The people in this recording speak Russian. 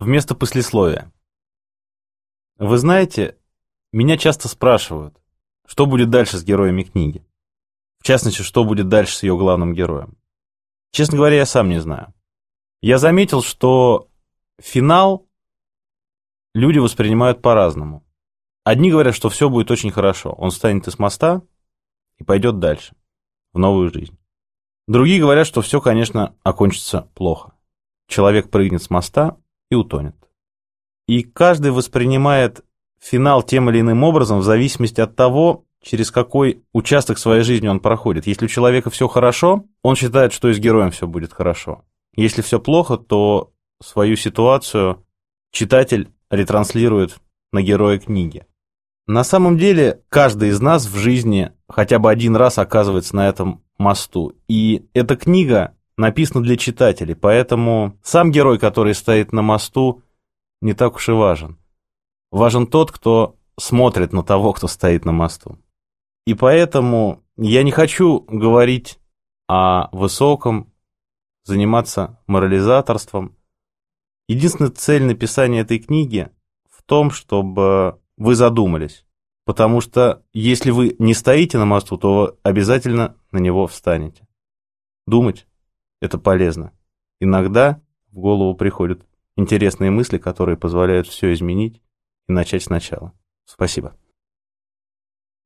Вместо послесловия. Вы знаете, меня часто спрашивают, что будет дальше с героями книги. В частности, что будет дальше с ее главным героем. Честно говоря, я сам не знаю. Я заметил, что финал люди воспринимают по-разному. Одни говорят, что все будет очень хорошо. Он встанет из моста и пойдет дальше, в новую жизнь. Другие говорят, что все, конечно, окончится плохо. Человек прыгнет с моста и утонет. И каждый воспринимает финал тем или иным образом в зависимости от того, через какой участок своей жизни он проходит. Если у человека все хорошо, он считает, что и с героем все будет хорошо. Если все плохо, то свою ситуацию читатель ретранслирует на героя книги. На самом деле, каждый из нас в жизни хотя бы один раз оказывается на этом мосту. И эта книга написана для читателей, поэтому сам герой, который стоит на мосту, не так уж и важен. Важен тот, кто смотрит на того, кто стоит на мосту. И поэтому я не хочу говорить о высоком, заниматься морализаторством. Единственная цель написания этой книги в том, чтобы вы задумались. Потому что если вы не стоите на мосту, то обязательно на него встанете. Думать – это полезно. Иногда в голову приходят интересные мысли, которые позволяют все изменить и начать сначала. Спасибо.